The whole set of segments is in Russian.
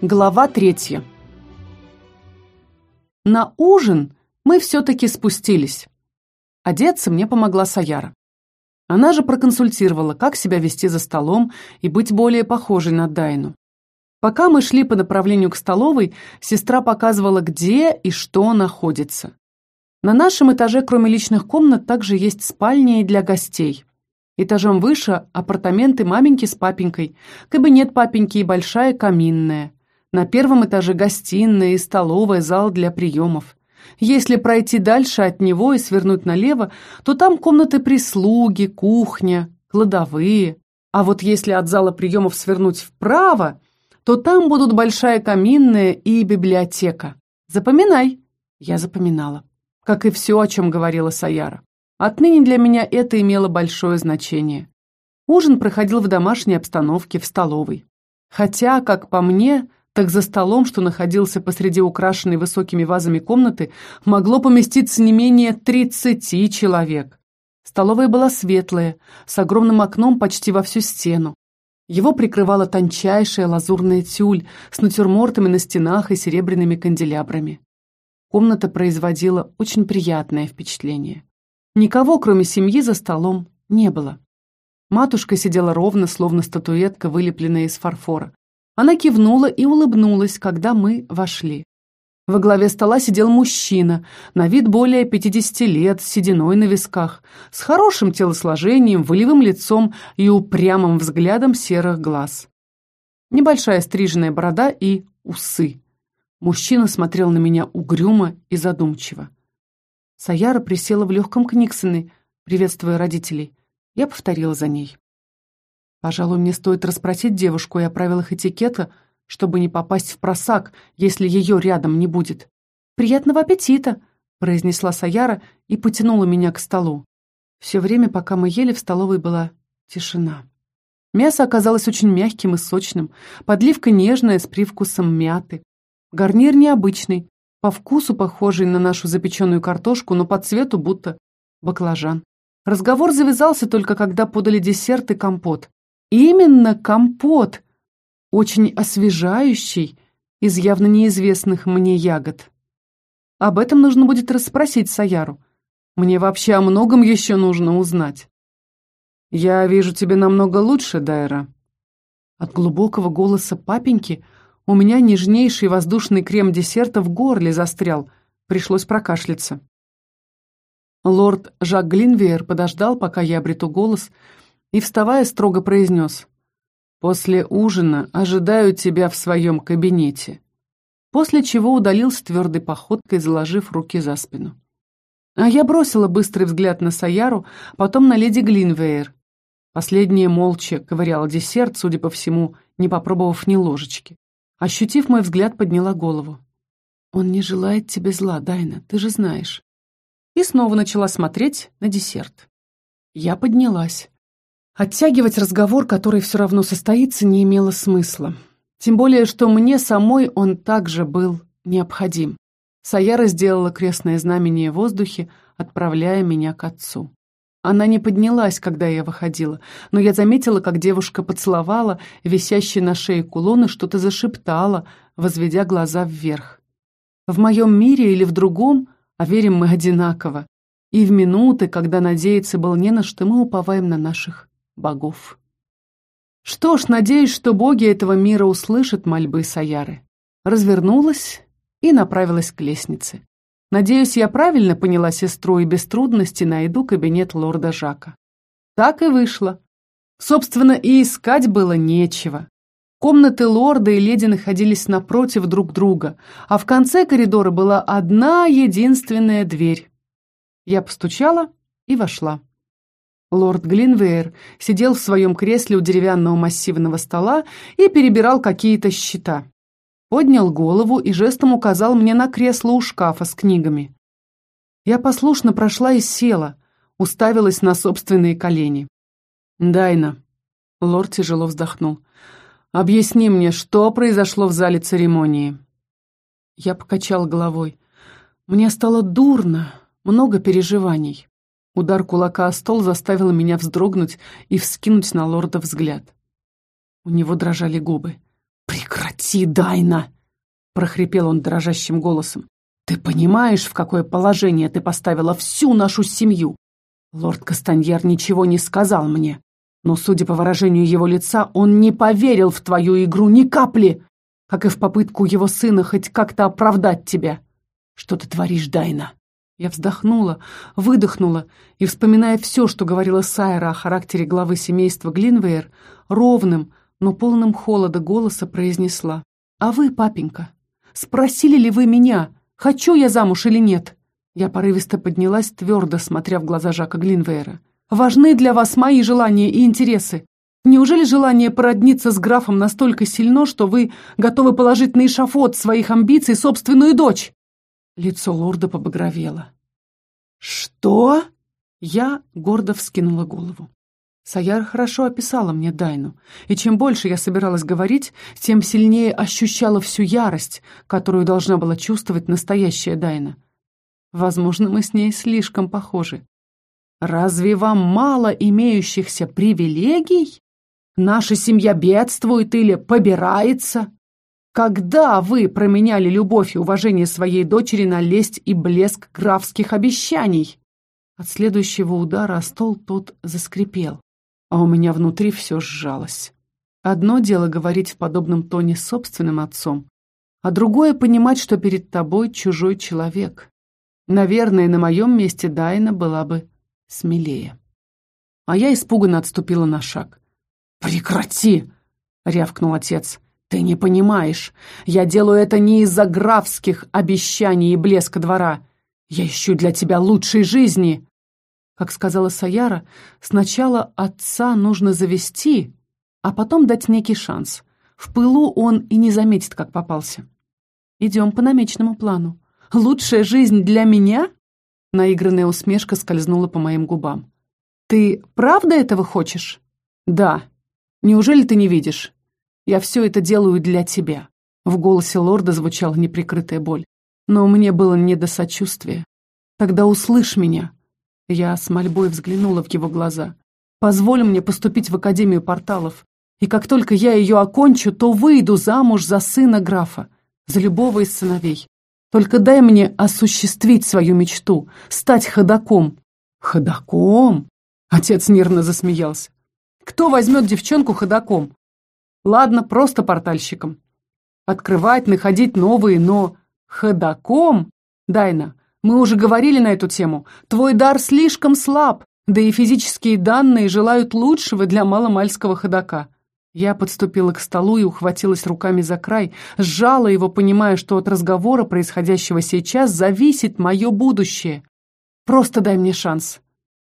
Глава третья. На ужин мы все-таки спустились. Одеться мне помогла Саяра. Она же проконсультировала, как себя вести за столом и быть более похожей на Дайну. Пока мы шли по направлению к столовой, сестра показывала, где и что находится. На нашем этаже, кроме личных комнат, также есть спальня и для гостей. Этажом выше апартаменты маменьки с папенькой, кабинет папеньки и большая каминная. На первом этаже гостиная и столовая, зал для приемов. Если пройти дальше от него и свернуть налево, то там комнаты прислуги, кухня, кладовые. А вот если от зала приемов свернуть вправо, то там будут большая каминная и библиотека. Запоминай. Я запоминала. Как и все, о чем говорила Саяра. Отныне для меня это имело большое значение. Ужин проходил в домашней обстановке в столовой. Хотя, как по мне, так за столом, что находился посреди украшенной высокими вазами комнаты, могло поместиться не менее тридцати человек. Столовая была светлая, с огромным окном почти во всю стену. Его прикрывала тончайшая лазурная тюль с натюрмортами на стенах и серебряными канделябрами. Комната производила очень приятное впечатление. Никого, кроме семьи, за столом не было. Матушка сидела ровно, словно статуэтка, вылепленная из фарфора. Она кивнула и улыбнулась, когда мы вошли. Во главе стола сидел мужчина, на вид более 50 лет, с сединой на висках, с хорошим телосложением, волевым лицом и упрямым взглядом серых глаз. Небольшая стриженная борода и усы. Мужчина смотрел на меня угрюмо и задумчиво. Саяра присела в легком книгсоне, приветствуя родителей. Я повторила за ней. Пожалуй, мне стоит расспросить девушку о правилах этикета, чтобы не попасть в просак, если ее рядом не будет. «Приятного аппетита!» — произнесла Саяра и потянула меня к столу. Все время, пока мы ели, в столовой была тишина. Мясо оказалось очень мягким и сочным, подливка нежная с привкусом мяты. Гарнир необычный, по вкусу похожий на нашу запеченную картошку, но по цвету будто баклажан. Разговор завязался только когда подали десерт и компот. Именно компот, очень освежающий, из явно неизвестных мне ягод. Об этом нужно будет расспросить Саяру. Мне вообще о многом еще нужно узнать. «Я вижу тебя намного лучше, Дайра». От глубокого голоса папеньки у меня нежнейший воздушный крем десерта в горле застрял, пришлось прокашляться. Лорд Жак Глинвейер подождал, пока я обрету голос, и, вставая, строго произнес «После ужина ожидаю тебя в своем кабинете», после чего удалился твердой походкой, заложив руки за спину. А я бросила быстрый взгляд на Саяру, потом на леди Глинвейр. Последняя молча ковыряла десерт, судя по всему, не попробовав ни ложечки. Ощутив мой взгляд, подняла голову. «Он не желает тебе зла, Дайна, ты же знаешь». И снова начала смотреть на десерт. Я поднялась. Оттягивать разговор, который все равно состоится, не имело смысла. Тем более, что мне самой он также был необходим. Саяра сделала крестное знамение в воздухе, отправляя меня к отцу. Она не поднялась, когда я выходила, но я заметила, как девушка поцеловала висящий на шее кулон и что-то зашептала, возведя глаза вверх. В моем мире или в другом, а верим мы одинаково, и в минуты, когда надеяться было не на что, мы уповаем на наших богов. Что ж, надеюсь, что боги этого мира услышат мольбы Саяры. Развернулась и направилась к лестнице. Надеюсь, я правильно поняла сестру и без трудностей найду кабинет лорда Жака. Так и вышло. Собственно, и искать было нечего. Комнаты лорда и леди находились напротив друг друга, а в конце коридора была одна единственная дверь. Я постучала и вошла. Лорд Глинвейр сидел в своем кресле у деревянного массивного стола и перебирал какие-то счета. Поднял голову и жестом указал мне на кресло у шкафа с книгами. Я послушно прошла и села, уставилась на собственные колени. «Дайна», — лорд тяжело вздохнул, — «объясни мне, что произошло в зале церемонии?» Я покачал головой. Мне стало дурно, много переживаний. Удар кулака о стол заставил меня вздрогнуть и вскинуть на лорда взгляд. У него дрожали губы. «Прекрати!» «Прекрати, Дайна!» — прохрипел он дрожащим голосом. «Ты понимаешь, в какое положение ты поставила всю нашу семью? Лорд Кастаньер ничего не сказал мне, но, судя по выражению его лица, он не поверил в твою игру ни капли, как и в попытку его сына хоть как-то оправдать тебя. Что ты творишь, Дайна?» Я вздохнула, выдохнула и, вспоминая все, что говорила Сайра о характере главы семейства Глинвейер, ровным, но полным холода голоса произнесла. «А вы, папенька, спросили ли вы меня, хочу я замуж или нет?» Я порывисто поднялась, твердо смотря в глаза Жака Глинвейера. «Важны для вас мои желания и интересы. Неужели желание породниться с графом настолько сильно, что вы готовы положить на эшафот своих амбиций собственную дочь?» Лицо лорда побагровело. «Что?» Я гордо вскинула голову. Саяр хорошо описала мне Дайну, и чем больше я собиралась говорить, тем сильнее ощущала всю ярость, которую должна была чувствовать настоящая Дайна. Возможно, мы с ней слишком похожи. Разве вам мало имеющихся привилегий? Наша семья бедствует или побирается? Когда вы променяли любовь и уважение своей дочери на лесть и блеск графских обещаний? От следующего удара стол тот заскрипел, а у меня внутри все сжалось. Одно дело говорить в подобном тоне с собственным отцом, а другое — понимать, что перед тобой чужой человек. Наверное, на моем месте Дайна была бы смелее. А я испуганно отступила на шаг. «Прекрати!» — рявкнул отец. «Ты не понимаешь. Я делаю это не из-за графских обещаний и блеска двора. Я ищу для тебя лучшей жизни». Как сказала Саяра, сначала отца нужно завести, а потом дать некий шанс. В пылу он и не заметит, как попался. «Идем по намеченному плану. Лучшая жизнь для меня?» Наигранная усмешка скользнула по моим губам. «Ты правда этого хочешь?» «Да. Неужели ты не видишь? Я все это делаю для тебя». В голосе лорда звучала неприкрытая боль. Но мне было не до сочувствия. «Тогда услышь меня». Я с мольбой взглянула в его глаза. «Позволь мне поступить в Академию порталов, и как только я ее окончу, то выйду замуж за сына графа, за любого из сыновей. Только дай мне осуществить свою мечту, стать ходаком». «Ходаком?» Отец нервно засмеялся. «Кто возьмет девчонку ходаком? Ладно, просто портальщиком. Открывать, находить новые, но ходаком? Дайна, мы уже говорили на эту тему. Твой дар слишком слаб, да и физические данные желают лучшего для маломальского ходока. Я подступила к столу и ухватилась руками за край, сжала его, понимая, что от разговора, происходящего сейчас, зависит мое будущее. Просто дай мне шанс.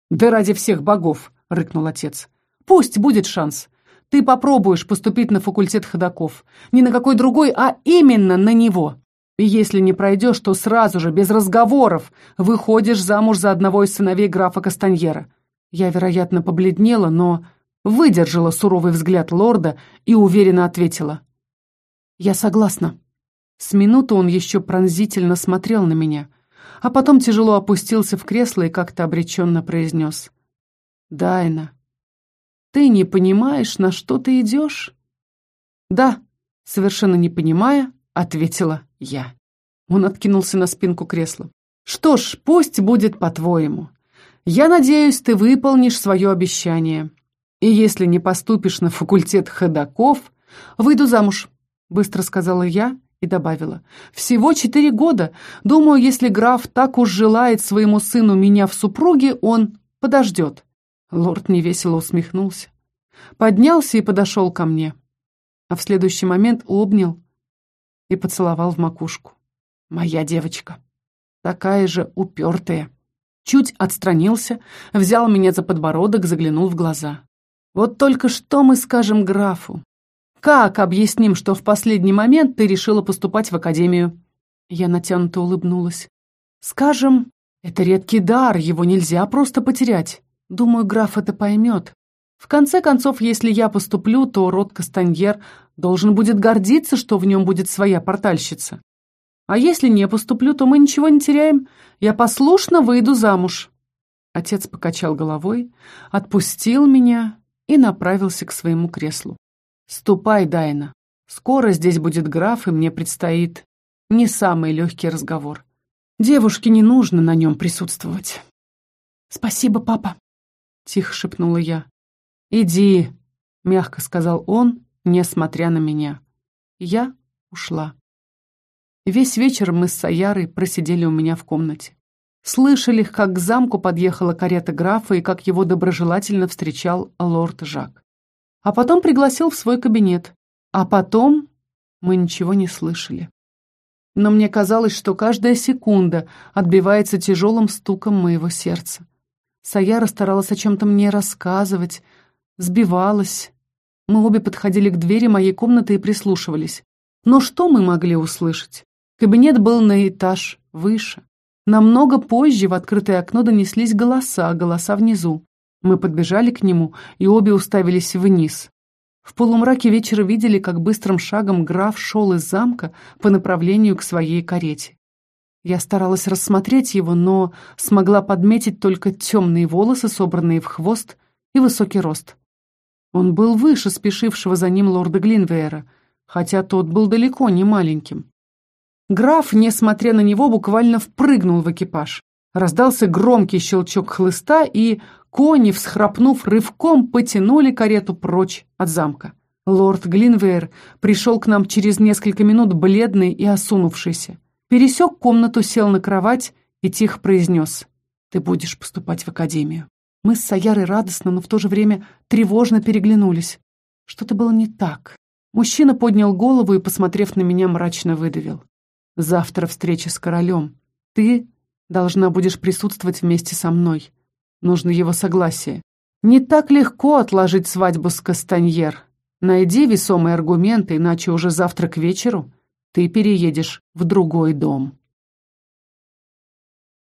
«Да ради всех богов!» — рыкнул отец. «Пусть будет шанс. Ты попробуешь поступить на факультет ходаков. Не на какой другой, а именно на него. И если не пройдешь, то сразу же, без разговоров, выходишь замуж за одного из сыновей графа Кастаньера. Я, вероятно, побледнела, но выдержала суровый взгляд лорда и уверенно ответила. «Я согласна». С минуту он еще пронзительно смотрел на меня, а потом тяжело опустился в кресло и как-то обреченно произнес. «Дайна, ты не понимаешь, на что ты идешь?» «Да», совершенно не понимая, ответила я. Он откинулся на спинку кресла. «Что ж, пусть будет по-твоему. Я надеюсь, ты выполнишь свое обещание. И если не поступишь на факультет ходаков, выйду замуж», быстро сказала я и добавила. «Всего четыре года. Думаю, если граф так уж желает своему сыну меня в супруге, он подождет. Лорд невесело усмехнулся. Поднялся и подошел ко мне. А в следующий момент обнял и поцеловал в макушку. Моя девочка. Такая же упертая. Чуть отстранился, взял меня за подбородок, заглянул в глаза. Вот только что мы скажем графу? Как объясним, что в последний момент ты решила поступать в академию? Я натянуто улыбнулась. Скажем, это редкий дар, его нельзя просто потерять. Думаю, граф это поймет. В конце концов, если я поступлю, то род Кастаньер должен будет гордиться, что в нем будет своя портальщица. А если не поступлю, то мы ничего не теряем. Я послушно выйду замуж. Отец покачал головой, отпустил меня и направился к своему креслу. «Ступай, Дайна, Скоро здесь будет граф, и мне предстоит не самый легкий разговор. Девушке не нужно на нем присутствовать. «Спасибо, папа», — тихо шепнула я. «Иди», — мягко сказал он, несмотря на меня. Я ушла. Весь вечер мы с Саярой просидели у меня в комнате. Слышали, как к замку подъехала карета графа и как его доброжелательно встречал лорд Жак. А потом пригласил в свой кабинет. А потом мы ничего не слышали. Но мне казалось, что каждая секунда отбивается тяжелым стуком моего сердца. Саяра старалась о чем-то мне рассказывать, сбивалась. Мы обе подходили к двери моей комнаты и прислушивались. Но что мы могли услышать? Кабинет был на этаж выше. Намного позже в открытое окно донеслись голоса, голоса внизу. Мы подбежали к нему и обе уставились вниз. В полумраке вечера видели, как быстрым шагом граф шел из замка по направлению к своей карете. Я старалась рассмотреть его, но смогла подметить только темные волосы, собранные в хвост, и высокий рост. Он был выше спешившего за ним лорда Глинвейра, хотя тот был далеко не маленьким. Граф, несмотря на него, буквально впрыгнул в экипаж. Раздался громкий щелчок хлыста, и кони, всхрапнув рывком, потянули карету прочь от замка. Лорд Глинвейр пришел к нам через несколько минут бледный и осунувшийся. Пересек комнату, сел на кровать и тихо произнес «Ты будешь поступать в академию». Мы с Саярой радостно, но в то же время тревожно переглянулись. Что-то было не так. Мужчина поднял голову и, посмотрев на меня, мрачно выдавил. Завтра встреча с королем. Ты должна будешь присутствовать вместе со мной. Нужно его согласие. Не так легко отложить свадьбу с Кастаньер. Найди весомые аргументы, иначе уже завтра к вечеру ты переедешь в другой дом.